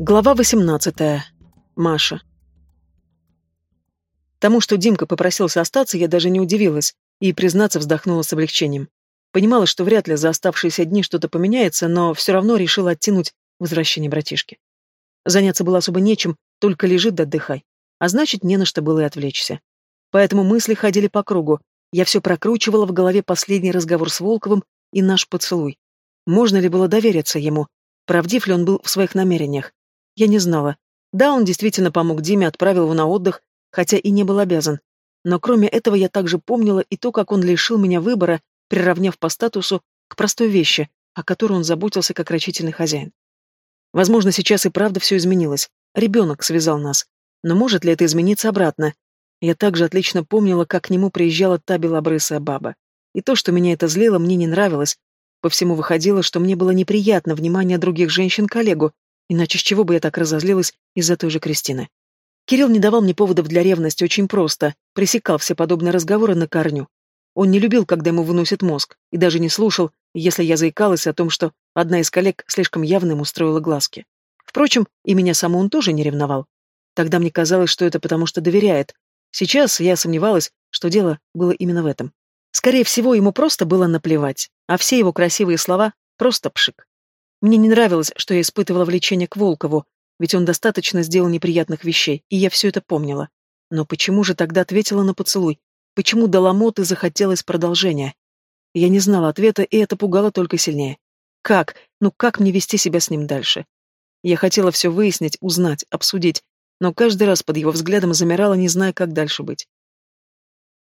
Глава 18. Маша. Тому, что Димка попросился остаться, я даже не удивилась и, признаться, вздохнула с облегчением. Понимала, что вряд ли за оставшиеся дни что-то поменяется, но все равно решила оттянуть возвращение братишки. Заняться было особо нечем, только лежит да отдыхай. А значит, не на что было и отвлечься. Поэтому мысли ходили по кругу. Я все прокручивала в голове последний разговор с Волковым и наш поцелуй. Можно ли было довериться ему? Правдив ли он был в своих намерениях? Я не знала. Да, он действительно помог Диме, отправил его на отдых, хотя и не был обязан. Но кроме этого я также помнила и то, как он лишил меня выбора, приравняв по статусу к простой вещи, о которой он заботился как рачительный хозяин. Возможно, сейчас и правда все изменилось. Ребенок связал нас. Но может ли это измениться обратно? Я также отлично помнила, как к нему приезжала та белобрысая баба. И то, что меня это злило, мне не нравилось, по всему выходило, что мне было неприятно внимание других женщин коллегу, иначе с чего бы я так разозлилась из-за той же Кристины. Кирилл не давал мне поводов для ревности очень просто, пресекал все подобные разговоры на корню. Он не любил, когда ему выносят мозг, и даже не слушал, если я заикалась о том, что одна из коллег слишком явно ему строила глазки. Впрочем, и меня саму он тоже не ревновал. Тогда мне казалось, что это потому, что доверяет. Сейчас я сомневалась, что дело было именно в этом. Скорее всего, ему просто было наплевать, а все его красивые слова — просто пшик. Мне не нравилось, что я испытывала влечение к Волкову, ведь он достаточно сделал неприятных вещей, и я все это помнила. Но почему же тогда ответила на поцелуй? Почему до ломоты захотелось продолжения? Я не знала ответа, и это пугало только сильнее. Как? Ну как мне вести себя с ним дальше? Я хотела все выяснить, узнать, обсудить, но каждый раз под его взглядом замирала, не зная, как дальше быть.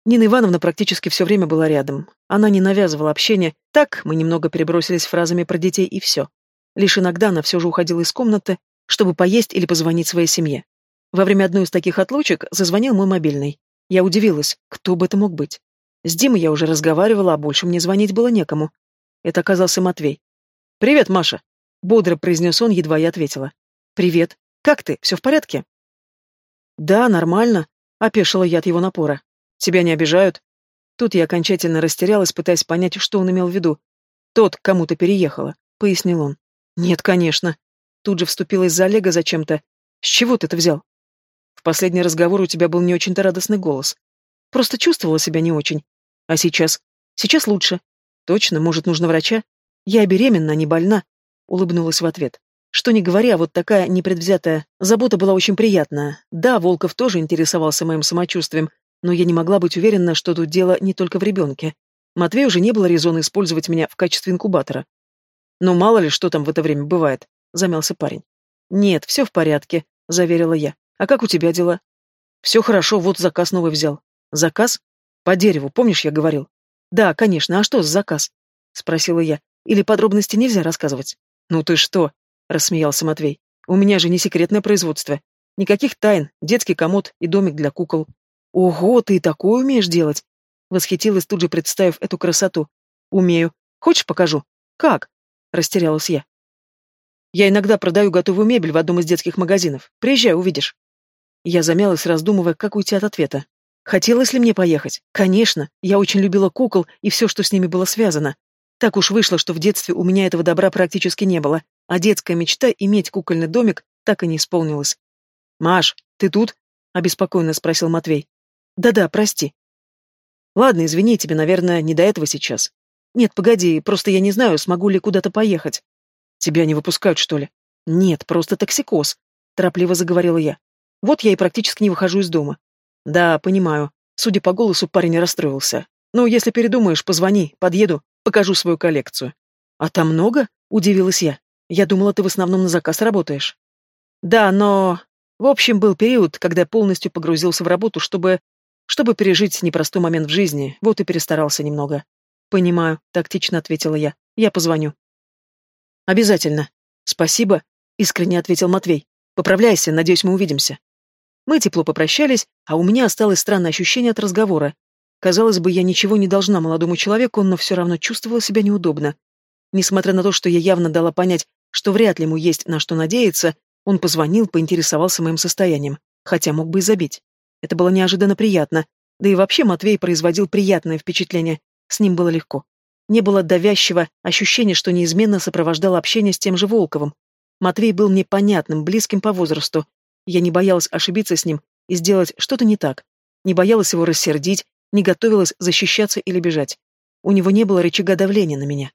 Нина Ивановна практически все время была рядом. Она не навязывала общение, так мы немного перебросились фразами про детей и все. Лишь иногда она все же уходила из комнаты, чтобы поесть или позвонить своей семье. Во время одной из таких отлучек зазвонил мой мобильный. Я удивилась, кто бы это мог быть. С Димой я уже разговаривала, а больше мне звонить было некому. Это оказался Матвей. «Привет, Маша!» — бодро произнес он, едва я ответила. «Привет. Как ты? Все в порядке?» «Да, нормально», — опешила я от его напора. Тебя не обижают?» Тут я окончательно растерялась, пытаясь понять, что он имел в виду. «Тот, к кому то переехала», — пояснил он. «Нет, конечно». Тут же вступилась за Олега зачем-то. «С чего ты это взял?» «В последний разговор у тебя был не очень-то радостный голос. Просто чувствовала себя не очень. А сейчас? Сейчас лучше. Точно, может, нужно врача? Я беременна, не больна», — улыбнулась в ответ. Что не говоря, вот такая непредвзятая забота была очень приятная. Да, Волков тоже интересовался моим самочувствием, но я не могла быть уверена, что тут дело не только в ребенке. Матвею уже не было резона использовать меня в качестве инкубатора. Но мало ли, что там в это время бывает, замялся парень. Нет, все в порядке, заверила я. А как у тебя дела? Все хорошо, вот заказ новый взял. Заказ? По дереву, помнишь, я говорил? Да, конечно, а что за заказ? Спросила я. Или подробности нельзя рассказывать? Ну ты что? Рассмеялся Матвей. У меня же не секретное производство. Никаких тайн, детский комод и домик для кукол. «Ого, ты и такое умеешь делать?» Восхитилась тут же, представив эту красоту. «Умею. Хочешь, покажу?» «Как?» Растерялась я. «Я иногда продаю готовую мебель в одном из детских магазинов. Приезжай, увидишь». Я замялась, раздумывая, как уйти от ответа. Хотелось ли мне поехать? Конечно, я очень любила кукол и все, что с ними было связано. Так уж вышло, что в детстве у меня этого добра практически не было, а детская мечта иметь кукольный домик так и не исполнилась. «Маш, ты тут?» — обеспокоенно спросил Матвей. Да-да, прости. Ладно, извини, тебе, наверное, не до этого сейчас. Нет, погоди, просто я не знаю, смогу ли куда-то поехать. Тебя не выпускают, что ли? Нет, просто токсикоз, торопливо заговорила я. Вот я и практически не выхожу из дома. Да, понимаю. Судя по голосу, парень расстроился. Ну, если передумаешь, позвони, подъеду, покажу свою коллекцию. А там много? Удивилась я. Я думала, ты в основном на заказ работаешь. Да, но... В общем, был период, когда полностью погрузился в работу, чтобы чтобы пережить непростой момент в жизни, вот и перестарался немного. Понимаю, тактично ответила я. Я позвоню. Обязательно. Спасибо, искренне ответил Матвей. Поправляйся, надеюсь, мы увидимся. Мы тепло попрощались, а у меня осталось странное ощущение от разговора. Казалось бы, я ничего не должна молодому человеку, но все равно чувствовала себя неудобно. Несмотря на то, что я явно дала понять, что вряд ли ему есть на что надеяться, он позвонил, поинтересовался моим состоянием, хотя мог бы и забить. Это было неожиданно приятно. Да и вообще Матвей производил приятное впечатление. С ним было легко. Не было давящего ощущения, что неизменно сопровождало общение с тем же Волковым. Матвей был мне понятным, близким по возрасту. Я не боялась ошибиться с ним и сделать что-то не так. Не боялась его рассердить, не готовилась защищаться или бежать. У него не было рычага давления на меня.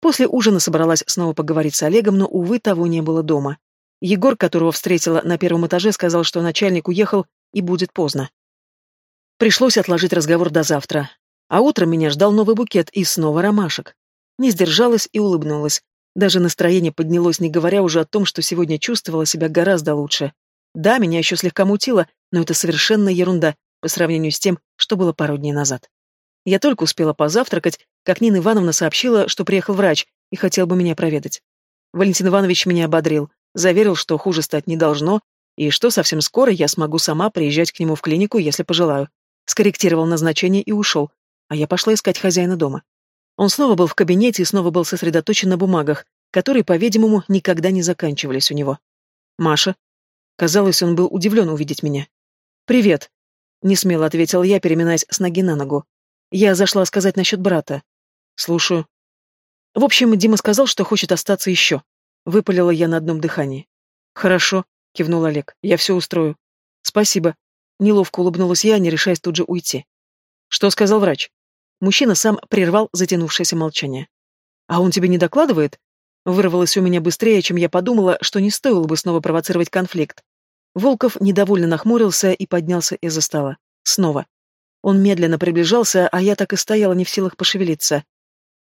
После ужина собралась снова поговорить с Олегом, но, увы, того не было дома. Егор, которого встретила на первом этаже, сказал, что начальник уехал и будет поздно. Пришлось отложить разговор до завтра. А утром меня ждал новый букет и снова ромашек. Не сдержалась и улыбнулась. Даже настроение поднялось, не говоря уже о том, что сегодня чувствовала себя гораздо лучше. Да, меня еще слегка мутило, но это совершенно ерунда по сравнению с тем, что было пару дней назад. Я только успела позавтракать, как Нина Ивановна сообщила, что приехал врач и хотел бы меня проведать. Валентин Иванович меня ободрил, заверил, что хуже стать не должно, и что совсем скоро я смогу сама приезжать к нему в клинику, если пожелаю. Скорректировал назначение и ушел, а я пошла искать хозяина дома. Он снова был в кабинете и снова был сосредоточен на бумагах, которые, по-видимому, никогда не заканчивались у него. «Маша?» Казалось, он был удивлен увидеть меня. «Привет», — несмело ответил я, переминаясь с ноги на ногу. Я зашла сказать насчет брата. Слушаю. В общем, Дима сказал, что хочет остаться еще. Выпалила я на одном дыхании. Хорошо, кивнул Олег. Я все устрою. Спасибо. Неловко улыбнулась я, не решаясь тут же уйти. Что сказал врач? Мужчина сам прервал затянувшееся молчание. А он тебе не докладывает? Вырвалось у меня быстрее, чем я подумала, что не стоило бы снова провоцировать конфликт. Волков недовольно нахмурился и поднялся из-за стола. Снова. Он медленно приближался, а я так и стояла не в силах пошевелиться.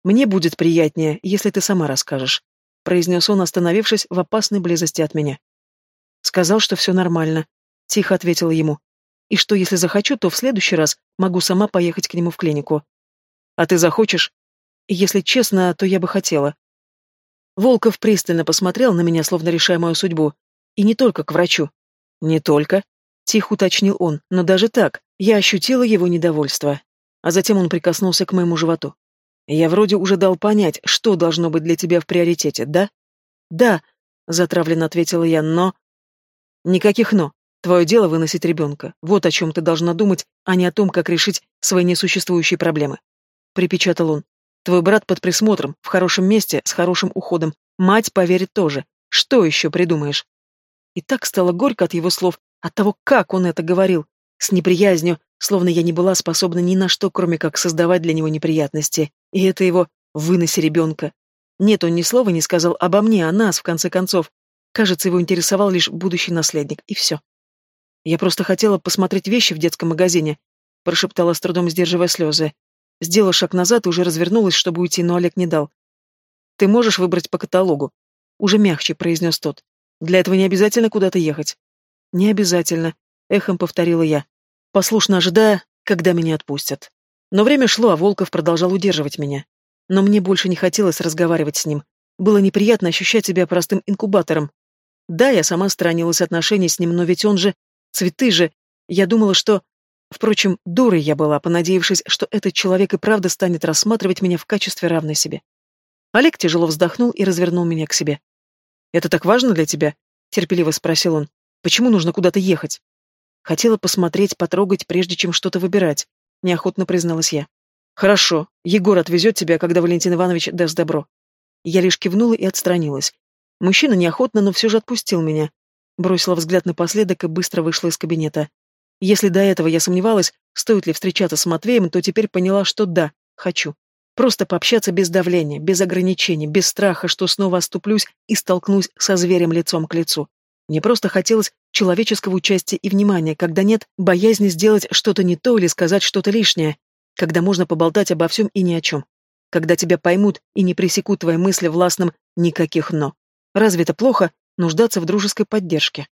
«Мне будет приятнее, если ты сама расскажешь», — произнес он, остановившись в опасной близости от меня. Сказал, что все нормально. Тихо ответила ему. И что, если захочу, то в следующий раз могу сама поехать к нему в клинику. А ты захочешь? Если честно, то я бы хотела. Волков пристально посмотрел на меня, словно решая мою судьбу. И не только к врачу. Не только, Тихо уточнил он, но даже так я ощутила его недовольство. А затем он прикоснулся к моему животу. Я вроде уже дал понять, что должно быть для тебя в приоритете, да? Да, затравленно ответила я, но... Никаких «но». Твое дело выносить ребенка. Вот о чем ты должна думать, а не о том, как решить свои несуществующие проблемы. Припечатал он. Твой брат под присмотром, в хорошем месте, с хорошим уходом. Мать поверит тоже. Что еще придумаешь? И так стало горько от его слов, от того, как он это говорил, с неприязнью, словно я не была способна ни на что, кроме как создавать для него неприятности. И это его «выноси ребенка». Нет, он ни слова не сказал обо мне, о нас, в конце концов. Кажется, его интересовал лишь будущий наследник, и все. Я просто хотела посмотреть вещи в детском магазине, прошептала с трудом, сдерживая слезы. Сделала шаг назад и уже развернулась, чтобы уйти, но Олег не дал. «Ты можешь выбрать по каталогу», — уже мягче произнес тот. «Для этого не обязательно куда-то ехать. «Не обязательно», — эхом повторила я, послушно ожидая, когда меня отпустят. Но время шло, а Волков продолжал удерживать меня. Но мне больше не хотелось разговаривать с ним. Было неприятно ощущать себя простым инкубатором. Да, я сама сторонилась отношений с ним, но ведь он же... Цветы же... Я думала, что... Впрочем, дурой я была, понадеявшись, что этот человек и правда станет рассматривать меня в качестве равной себе. Олег тяжело вздохнул и развернул меня к себе. «Это так важно для тебя?» — терпеливо спросил он. Почему нужно куда-то ехать? Хотела посмотреть, потрогать, прежде чем что-то выбирать. Неохотно призналась я. Хорошо, Егор отвезет тебя, когда Валентин Иванович даст добро. Я лишь кивнула и отстранилась. Мужчина неохотно, но все же отпустил меня. Бросила взгляд напоследок и быстро вышла из кабинета. Если до этого я сомневалась, стоит ли встречаться с Матвеем, то теперь поняла, что да, хочу. Просто пообщаться без давления, без ограничений, без страха, что снова оступлюсь и столкнусь со зверем лицом к лицу. Мне просто хотелось человеческого участия и внимания, когда нет боязни сделать что-то не то или сказать что-то лишнее, когда можно поболтать обо всем и ни о чем, когда тебя поймут и не пресекут твои мысли властным «никаких «но». Разве это плохо нуждаться в дружеской поддержке?